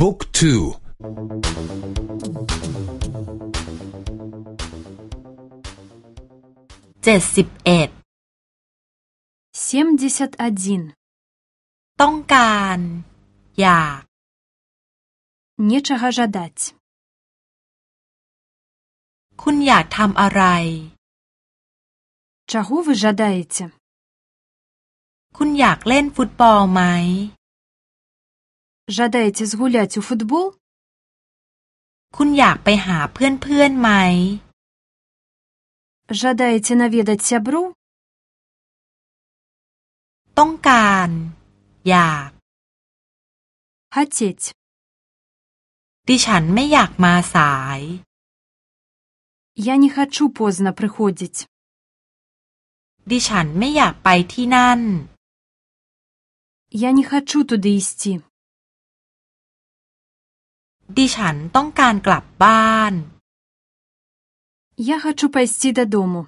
บุ๊กทูเจ็ดสิบเอ็ด семьдесят один ต้องการ อยาก нечага жадать คุณอยากทำอะไร чаго вы жадаеце คุณอยากเล่นฟุตบอลไหม жадаеце згуляць у футбол คุณอยากไปหาเพื่อนๆไหม жадаеце наведаць сяброў ต้องการ อยาก хацець ดิฉันไม่อยากมาสาย я не хачу позна прыходзіць ดิฉันไม่อยากไปที่นั่น я не хачу туды ісці ดิฉันต้องการกลับบ้าน я хачу пайсці дадому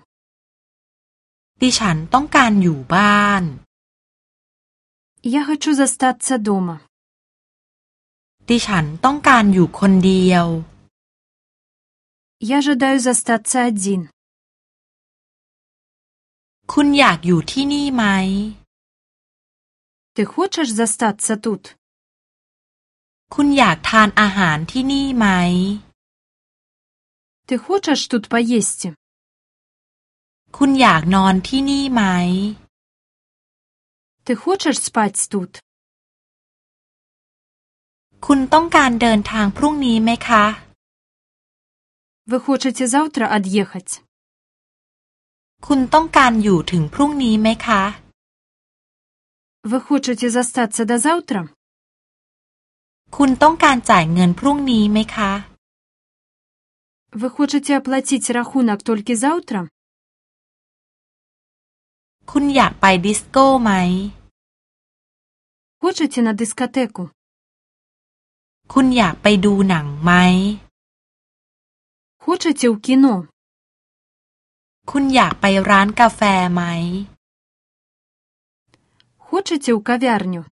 ดิฉันต้องการอยู่บ้าน я хачу застацца дома ดิฉันต้องการอยู่คนเดียว я жадаю застацца адзін คุณอยากอยู่ที่นี่ไหม ты хочаш застацца тут คุณอยากทานอาหารที่นี่ไหม ты хочаш тут паесці คุณอยากนอนที่นี่ไหม ты хочаш спаць тут คุณต้องการเดินทางพรุ่งนี้ไหมคะ вы хочаце заўтра ад'ехаць คุณต้องการอยู่ถึงพรุ่งนี้ไหมคะ вы хочаце застацца да заўтра คุณต้องการจ่ายเงินพรุ่งนี้ไหมคะ вы хочаце аплаціць рахунак толькі заўтра คุณอยากไปดิสโก้ไหม хочаце на дыскатэку คุณอยากไปดูหนังไหม хочаце ў кіно คุณอยากไปร้านกาแฟไหม хочаце ў кавярню